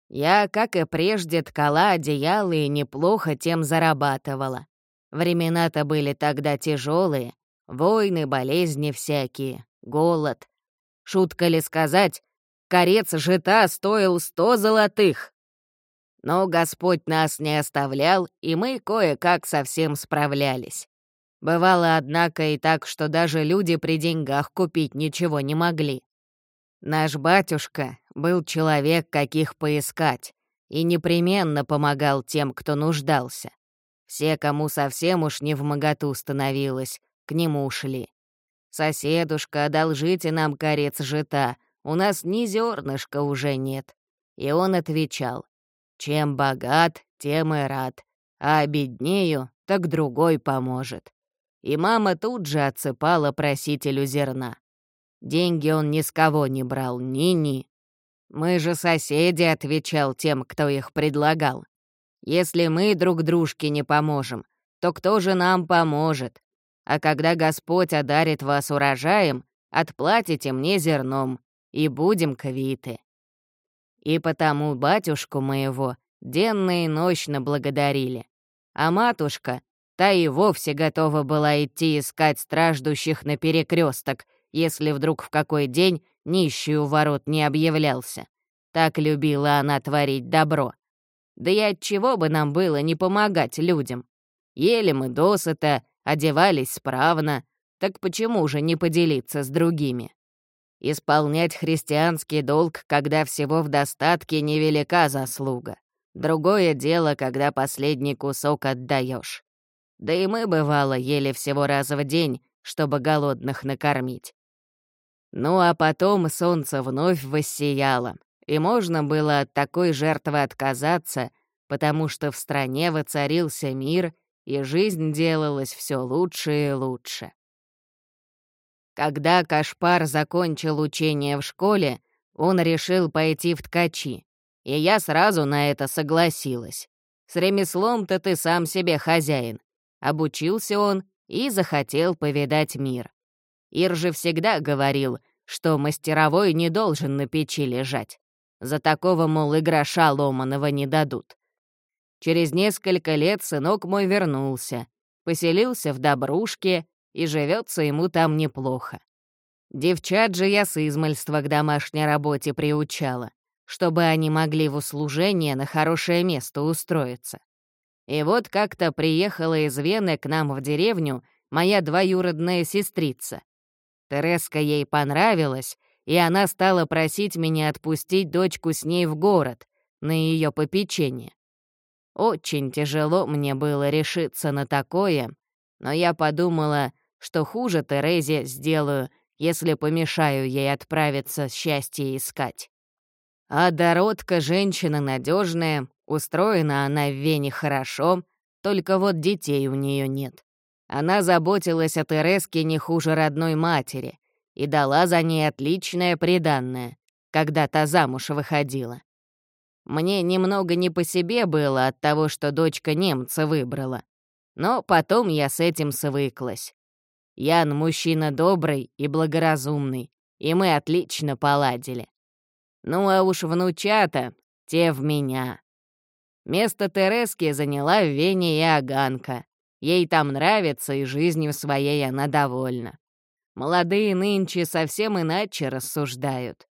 Speaker 3: Я, как и прежде, ткала одеяло и неплохо тем зарабатывала. Времена-то были тогда тяжелые, войны, болезни всякие, голод. Шутка ли сказать, корец жита стоил сто золотых. Но Господь нас не оставлял, и мы кое-как совсем справлялись. Бывало, однако, и так, что даже люди при деньгах купить ничего не могли. Наш батюшка был человек, каких поискать, и непременно помогал тем, кто нуждался. Все, кому совсем уж не в моготу становилось, к нему шли. «Соседушка, одолжите нам корец жита, у нас ни зернышка уже нет». И он отвечал, «Чем богат, тем и рад, а обеднею, так другой поможет». И мама тут же отсыпала просителю зерна. Деньги он ни с кого не брал, ни-ни. Мы же соседи, отвечал тем, кто их предлагал. Если мы друг дружке не поможем, то кто же нам поможет? А когда Господь одарит вас урожаем, отплатите мне зерном, и будем квиты. И потому батюшку моего денно и ночно благодарили. А матушка, та и вовсе готова была идти искать страждущих на перекресток, если вдруг в какой день нищий у ворот не объявлялся. Так любила она творить добро. Да и от чего бы нам было не помогать людям? Ели мы досыта, одевались справно, так почему же не поделиться с другими? Исполнять христианский долг, когда всего в достатке, невелика заслуга. Другое дело, когда последний кусок отдаешь. Да и мы, бывало, ели всего раз в день, чтобы голодных накормить. Ну а потом солнце вновь воссияло, и можно было от такой жертвы отказаться, потому что в стране воцарился мир, и жизнь делалась все лучше и лучше. Когда Кашпар закончил учение в школе, он решил пойти в ткачи, и я сразу на это согласилась. С ремеслом-то ты сам себе хозяин. Обучился он и захотел повидать мир. Ир же всегда говорил, что мастеровой не должен на печи лежать. За такого, мол, и гроша ломаного не дадут. Через несколько лет сынок мой вернулся, поселился в Добрушке и живется ему там неплохо. Девчат же я с измальства к домашней работе приучала, чтобы они могли в услужение на хорошее место устроиться. И вот как-то приехала из Вены к нам в деревню моя двоюродная сестрица. Тереска ей понравилась, и она стала просить меня отпустить дочку с ней в город, на ее попечение. Очень тяжело мне было решиться на такое, но я подумала, что хуже Терезе сделаю, если помешаю ей отправиться счастье искать. А Дородка женщина надежная, устроена она в Вене хорошо, только вот детей у нее нет. Она заботилась о Тереске не хуже родной матери и дала за ней отличное приданное, когда та замуж выходила. Мне немного не по себе было от того, что дочка немца выбрала. Но потом я с этим свыклась. Ян мужчина добрый и благоразумный, и мы отлично поладили. Ну а уж внучата, те в меня. Место Терески заняла в Вене и Аганка. Ей там нравится, и жизнью своей она довольна. Молодые нынче совсем иначе рассуждают.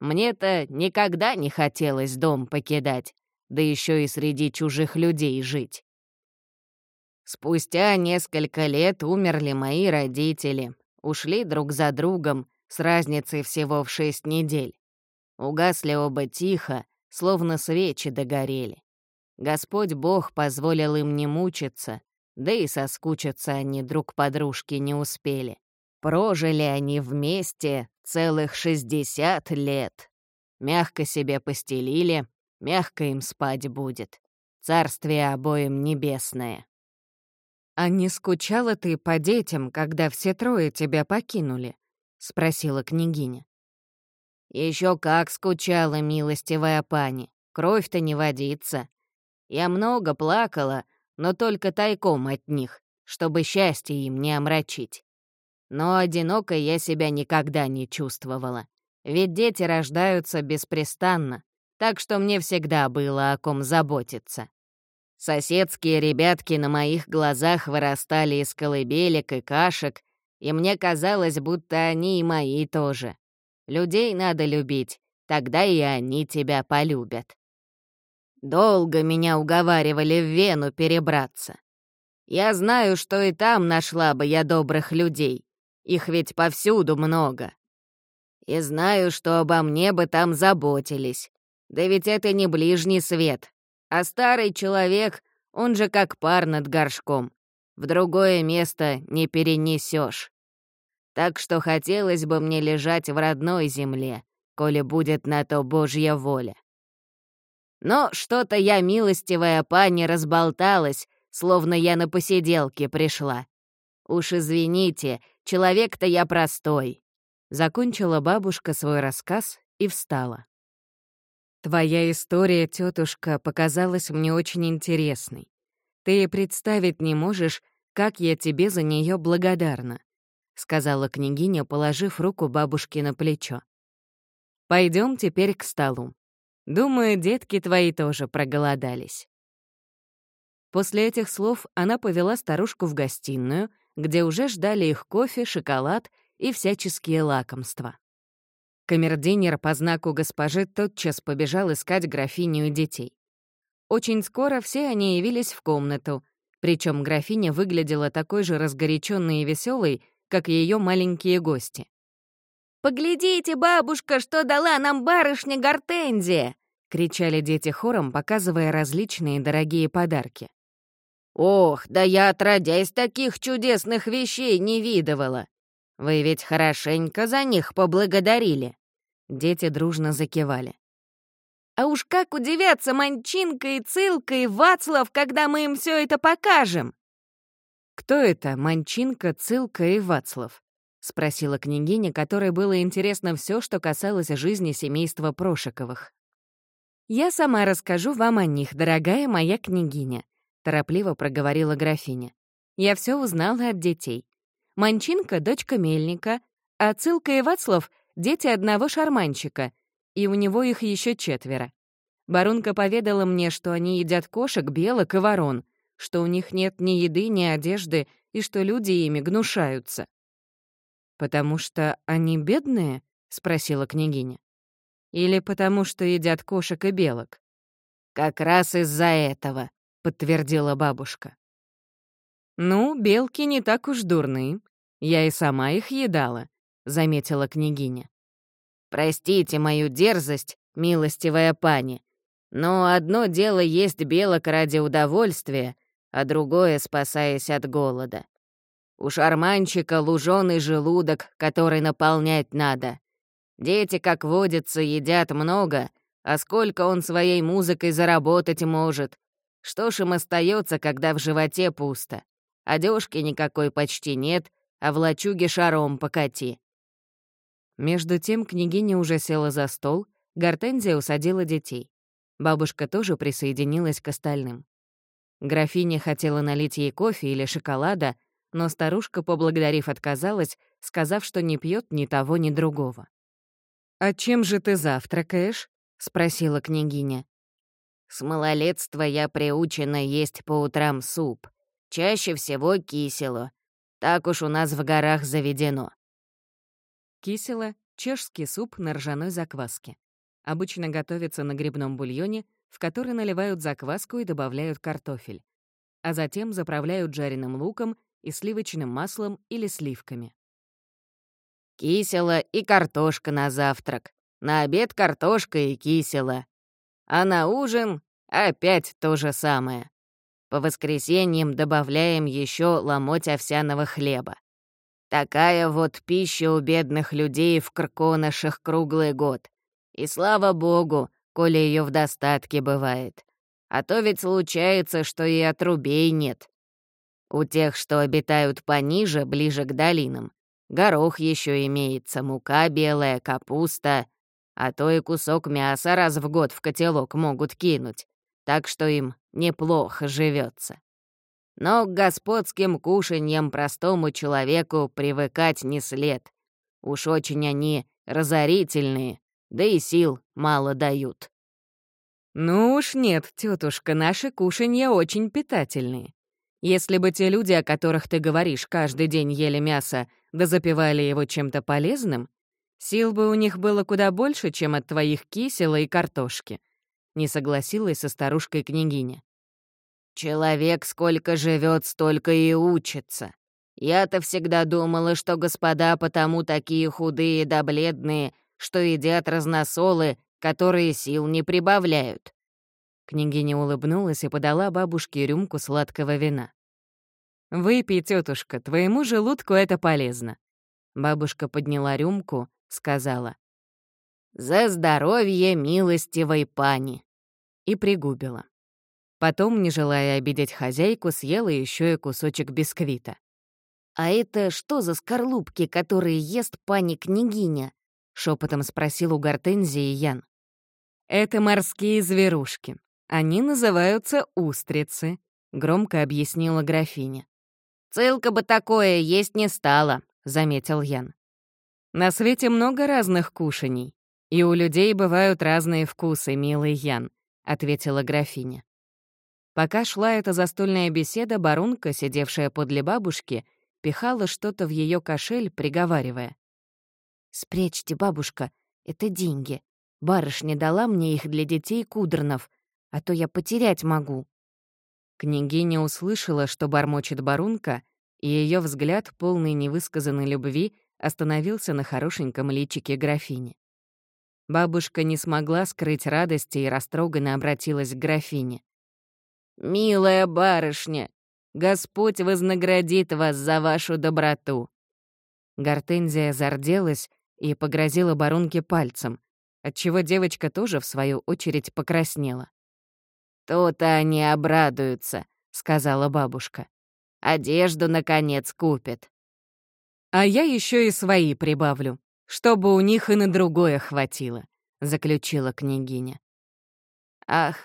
Speaker 3: Мне-то никогда не хотелось дом покидать, да еще и среди чужих людей жить. Спустя несколько лет умерли мои родители, ушли друг за другом с разницей всего в шесть недель. Угасли оба тихо, словно свечи догорели. Господь Бог позволил им не мучиться, да и соскучиться они друг по дружке не успели. Прожили они вместе целых шестьдесят лет. Мягко себе постелили, мягко им спать будет. Царствие обоим небесное.
Speaker 1: «А не скучала ты по детям, когда все трое тебя покинули?» — спросила княгиня.
Speaker 3: Еще как скучала милостивая пани. Кровь-то не водится. Я много плакала, но только тайком от них, чтобы счастье им не омрачить. Но одинокой я себя никогда не чувствовала. Ведь дети рождаются беспрестанно, так что мне всегда было о ком заботиться. Соседские ребятки на моих глазах вырастали из колыбелек и кашек, и мне казалось, будто они и мои тоже. Людей надо любить, тогда и они тебя полюбят. Долго меня уговаривали в Вену перебраться. Я знаю, что и там нашла бы я добрых людей, их ведь повсюду много. И знаю, что обо мне бы там заботились. Да ведь это не ближний свет, а старый человек, он же как пар над горшком. В другое место не перенесешь. Так что хотелось бы мне лежать в родной земле, коли будет на то Божья воля. Но что-то я, милостивая пани, разболталась, словно я на посиделке пришла. Уж извините, Человек-то я простой». Закончила бабушка свой рассказ и встала. «Твоя история, тетушка, показалась мне очень интересной. Ты и представить не можешь, как я тебе за нее благодарна», — сказала княгиня, положив руку бабушке на плечо. Пойдем теперь к столу. Думаю, детки твои тоже проголодались». После этих слов она повела старушку в гостиную — где уже ждали их кофе, шоколад и всяческие лакомства. Камердинер по знаку госпожи тотчас побежал искать графиню детей. Очень скоро все они явились в комнату, причем графиня выглядела такой же разгоряченной и веселой, как ее маленькие гости.
Speaker 2: «Поглядите, бабушка, что дала нам барышня Гортензия!» — кричали дети хором, показывая различные дорогие подарки.
Speaker 3: «Ох, да я отродясь таких чудесных вещей не видывала! Вы ведь хорошенько за них поблагодарили!» Дети дружно закивали.
Speaker 2: «А уж как удивятся Манчинка и Цилка и Вацлав, когда мы им все это покажем!»
Speaker 1: «Кто это Манчинка, Цилка и Вацлав?» — спросила княгиня, которой было интересно все, что касалось жизни семейства Прошиковых. «Я сама расскажу вам о них, дорогая моя княгиня», — торопливо проговорила графиня. «Я все узнала от детей. Манчинка — дочка мельника, а Цилка и Вацлав — дети одного шарманщика, и у него их еще четверо. Барунка поведала мне, что они едят кошек, белок и ворон, что у них нет ни еды, ни одежды, и что люди ими гнушаются». «Потому что они бедные?» — спросила княгиня. «Или потому что едят кошек и белок?»
Speaker 3: «Как раз из-за этого», — подтвердила бабушка.
Speaker 1: «Ну, белки не так уж дурны. Я и сама их едала», — заметила княгиня.
Speaker 3: «Простите мою дерзость, милостивая пани, но одно дело есть белок ради удовольствия, а другое — спасаясь от голода. У шарманчика луженый желудок, который наполнять надо. Дети, как водится, едят много, а сколько он своей музыкой заработать может, что ж им остается, когда в животе пусто? Одежки никакой почти нет, а в лачуге шаром покати.
Speaker 1: Между тем княгиня уже села за стол, Гортензия усадила детей. Бабушка тоже присоединилась к остальным. Графиня хотела налить ей кофе или шоколада, но старушка, поблагодарив, отказалась, сказав, что не пьет ни того, ни другого. «А чем же ты завтракаешь?» — спросила княгиня.
Speaker 3: С малолетства я приучена есть по утрам суп. Чаще всего кисело. Так уж у нас в горах заведено.
Speaker 1: Кисело — чешский суп на ржаной закваске. Обычно готовится на грибном бульоне, в который наливают закваску и добавляют картофель. А затем заправляют жареным луком и сливочным маслом или сливками.
Speaker 3: Кисело и картошка на завтрак. На обед картошка и кисело. А на ужин опять то же самое. По воскресеньям добавляем еще ломоть овсяного хлеба. Такая вот пища у бедных людей в Крконышах круглый год. И слава богу, коли ее в достатке бывает. А то ведь случается, что и отрубей нет. У тех, что обитают пониже, ближе к долинам, горох еще имеется, мука белая, капуста, а то и кусок мяса раз в год в котелок могут кинуть, так что им неплохо живется. Но к господским кушаньям простому человеку привыкать не след. Уж очень они разорительные, да и сил мало дают.
Speaker 1: «Ну уж нет, тетушка, наши кушанья очень питательные. Если бы те люди, о которых ты говоришь, каждый день ели мясо, да запивали его чем-то полезным, сил бы у них было куда больше, чем от твоих кисела и картошки», — не согласилась со старушкой княгиня.
Speaker 3: «Человек сколько живет, столько и учится. Я-то всегда думала, что господа потому такие худые да бледные, что едят разносолы, которые сил не прибавляют».
Speaker 1: Княгиня улыбнулась и подала бабушке рюмку сладкого вина. «Выпей, тетушка, твоему желудку это полезно». Бабушка подняла рюмку, сказала.
Speaker 3: «За здоровье милостивой пани!»
Speaker 1: И пригубила. Потом, не желая обидеть хозяйку, съела еще и кусочек бисквита.
Speaker 2: «А это что за скорлупки, которые ест пани-княгиня?» — шепотом спросил у Гортензии Ян.
Speaker 1: «Это морские зверушки. Они называются устрицы», — громко объяснила графиня.
Speaker 3: «Целка бы такое есть не стала», — заметил Ян.
Speaker 1: «На свете много разных кушаний, и у людей бывают разные вкусы, милый Ян», — ответила графиня. Пока шла эта застольная беседа, барунка, сидевшая подле бабушки, пихала что-то в ее кошель, приговаривая.
Speaker 2: «Спрячьте, бабушка, это деньги. Барышня дала мне их для детей Кудронов, а то я потерять могу».
Speaker 1: Княгиня услышала, что бормочет барунка, и ее взгляд, полный невысказанной любви, остановился на хорошеньком личике графини. Бабушка не смогла скрыть радости и растроганно обратилась к графине.
Speaker 3: «Милая барышня, Господь вознаградит вас за вашу доброту».
Speaker 1: Гортензия зарделась и погрозила барунке пальцем, отчего девочка тоже, в свою очередь, покраснела.
Speaker 3: «То-то они обрадуются», — сказала бабушка. «Одежду, наконец, купят».
Speaker 1: «А я еще и свои прибавлю, чтобы у них и на другое хватило», — заключила княгиня.
Speaker 3: «Ах,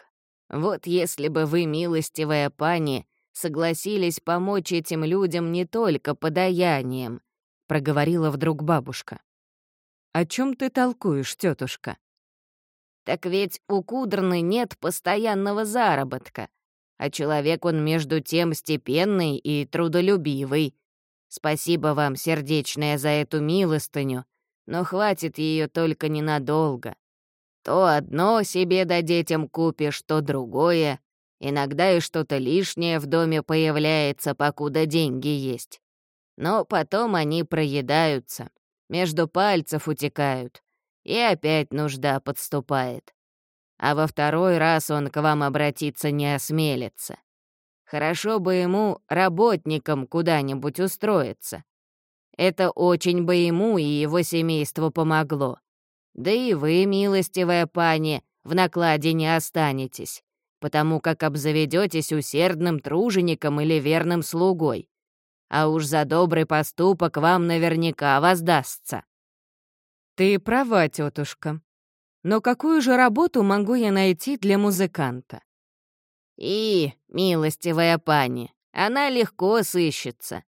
Speaker 3: вот если бы вы, милостивая пани, согласились помочь этим людям не только подаянием», — проговорила вдруг бабушка.
Speaker 1: «О чем ты толкуешь, тетушка?
Speaker 3: «Так ведь у Кудрны нет постоянного заработка, а человек он между тем степенный и трудолюбивый. Спасибо вам, сердечная, за эту милостыню, но хватит ее только ненадолго. То одно себе да детям купишь, то другое. Иногда и что-то лишнее в доме появляется, покуда деньги есть. Но потом они проедаются, между пальцев утекают, и опять нужда подступает. А во второй раз он к вам обратиться не осмелится. Хорошо бы ему работником куда-нибудь устроиться. Это очень бы ему и его семейству помогло. Да и вы, милостивая пани, в накладе не останетесь, потому как обзаведетесь усердным тружеником или верным слугой. А уж за добрый поступок вам наверняка воздастся».
Speaker 1: «Ты права, тетушка. Но какую же работу могу я найти для музыканта?»
Speaker 3: «И, милостивая пани, она легко сыщется.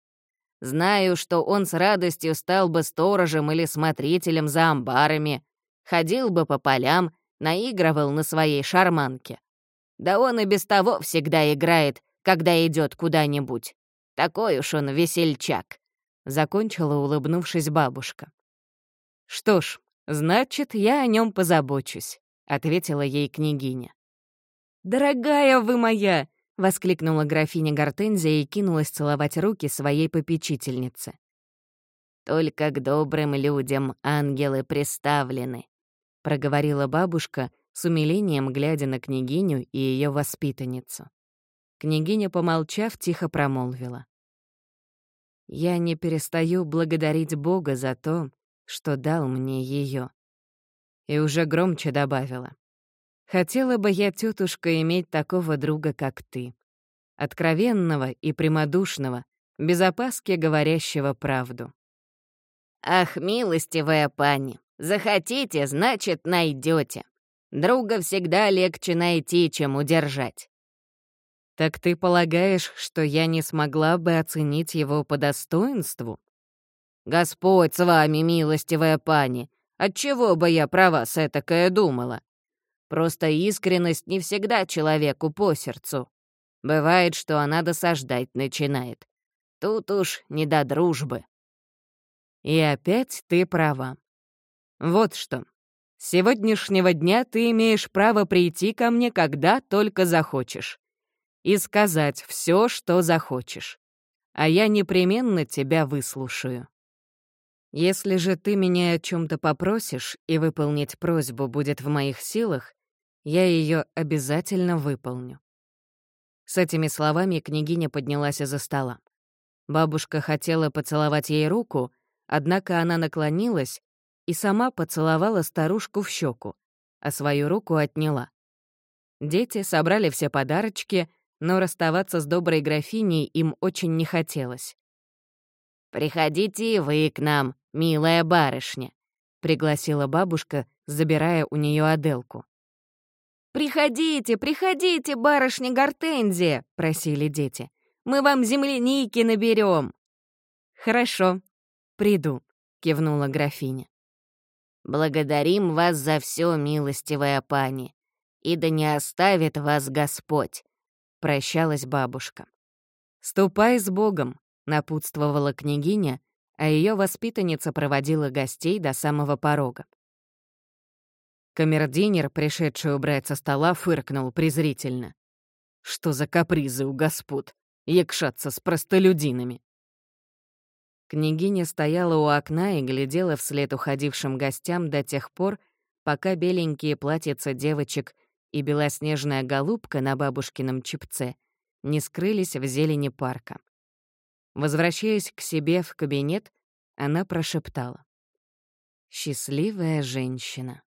Speaker 3: Знаю, что он с радостью стал бы сторожем или смотрителем за амбарами, ходил бы по полям, наигрывал на своей шарманке. Да он и без того всегда играет, когда идет куда-нибудь. Такой уж он весельчак», — закончила, улыбнувшись бабушка.
Speaker 1: «Что ж, значит, я о нем позабочусь», — ответила ей княгиня. «Дорогая вы моя!» — воскликнула графиня Гортензия и кинулась целовать руки своей попечительнице.
Speaker 3: «Только к добрым людям ангелы приставлены», — проговорила бабушка, с умилением глядя на княгиню и ее воспитанницу.
Speaker 1: Княгиня, помолчав, тихо промолвила. «Я не перестаю благодарить Бога за то, что дал мне ее. И уже громче добавила. «Хотела бы я, тетушка, иметь такого друга, как ты. Откровенного и прямодушного, без опаски говорящего правду».
Speaker 3: «Ах, милостивая пани, Захотите, значит, найдете. Друга всегда легче найти, чем удержать.
Speaker 1: Так ты полагаешь, что я не смогла бы оценить его по достоинству?
Speaker 3: Господь с вами, милостивая пани, отчего бы я про вас этакое думала? Просто искренность не всегда человеку по сердцу. Бывает, что она досаждать начинает. Тут уж не до дружбы.
Speaker 1: И опять ты права. Вот что. С сегодняшнего дня ты имеешь право прийти ко мне, когда только захочешь. И сказать все, что захочешь. А я непременно тебя выслушаю. Если же ты меня о чем то попросишь, и выполнить просьбу будет в моих силах, я ее обязательно выполню. С этими словами княгиня поднялась из-за стола. Бабушка хотела поцеловать ей руку, однако она наклонилась и сама поцеловала старушку в щеку, а свою руку отняла. Дети собрали все подарочки, но расставаться с доброй графиней им очень не хотелось.
Speaker 3: «Приходите и вы к нам, милая барышня», — пригласила бабушка, забирая у нее Аделку.
Speaker 2: «Приходите, приходите, барышня Гортензия!» — просили дети. «Мы вам земляники наберем.
Speaker 1: «Хорошо, приду», — кивнула графиня.
Speaker 3: «Благодарим вас за все, милостивая пани, и да не оставит вас Господь», — прощалась бабушка.
Speaker 1: «Ступай с Богом», — напутствовала княгиня, а ее воспитанница проводила гостей до самого порога. Камердинер, пришедший убрать со стола, фыркнул презрительно. «Что за капризы у господ? Якшаться с простолюдинами!» Княгиня стояла у окна и глядела вслед уходившим гостям до тех пор, пока беленькие платьица девочек и белоснежная голубка на бабушкином чепце не скрылись в зелени парка. Возвращаясь к себе в кабинет, она прошептала. «Счастливая женщина».